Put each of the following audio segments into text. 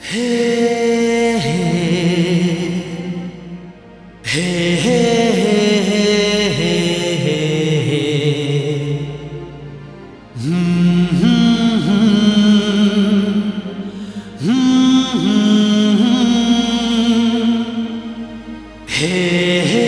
Hey, hey.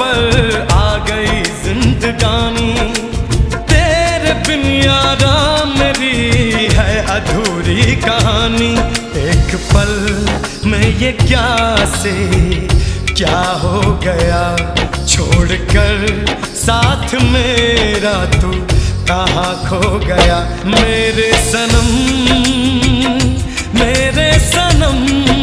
पर आ गई जिंदगानी। तेरे बिन यारा मेरी है अधूरी कहानी। एक पल में ये क्या से, क्या हो गया? छोड़कर साथ मेरा तू कहा खो गया? मेरे सनम मेरे सनम।